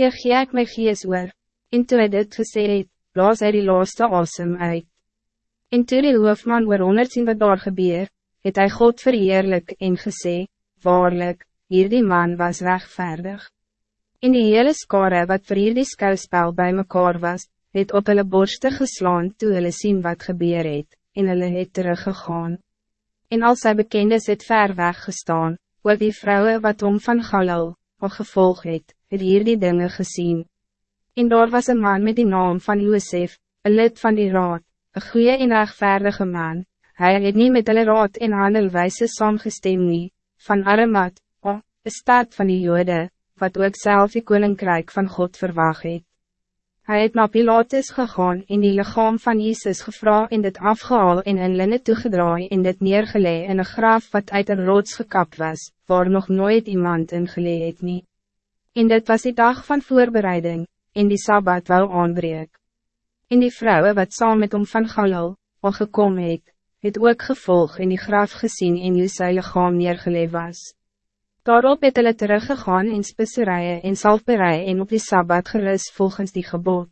Hier gee ek my gees oor, en toe hy dit gesê het, blaas hy die laaste asem uit. En toe die hoofman oor honderd sien wat daar gebeur, het hy God verheerlik en gesê, Waarlik, hierdie man was rechtvaardig. In die hele skare wat vir hierdie skouspel bij mekaar was, het op hulle borste geslaan toe hulle sien wat gebeur het, en hulle het teruggegaan. En al sy bekendes het ver weggestaan, ook die vrouwen wat om van Galil, al gevolg het, het hier die dinge gezien. En daar was een man met die naam van Josef, een lid van die raad, een goede en rechtvaardige man, hij het niet met hulle raad en handelwijze saamgestem nie, van Aramat, o, oh, een staat van die jode, wat ook zelf die koninkrijk van God verwacht het. Hij het na Pilatus gegaan en die lichaam van Jezus gevra en dit afgehaal en in linne toegedraai en dit neergelee in een graf wat uit een rots gekapt was, waar nog nooit iemand in gelee het nie. En dit was die dag van voorbereiding, en die Sabbat wou aanbreek. En die vrouwen wat saam met hom van Galil, al gekom het, het ook gevolg in die graf gezien en hoe sy lichaam neergelee was. Daarop het hulle teruggegaan in spisserijen en salperij en op die Sabbat gerust volgens die gebod.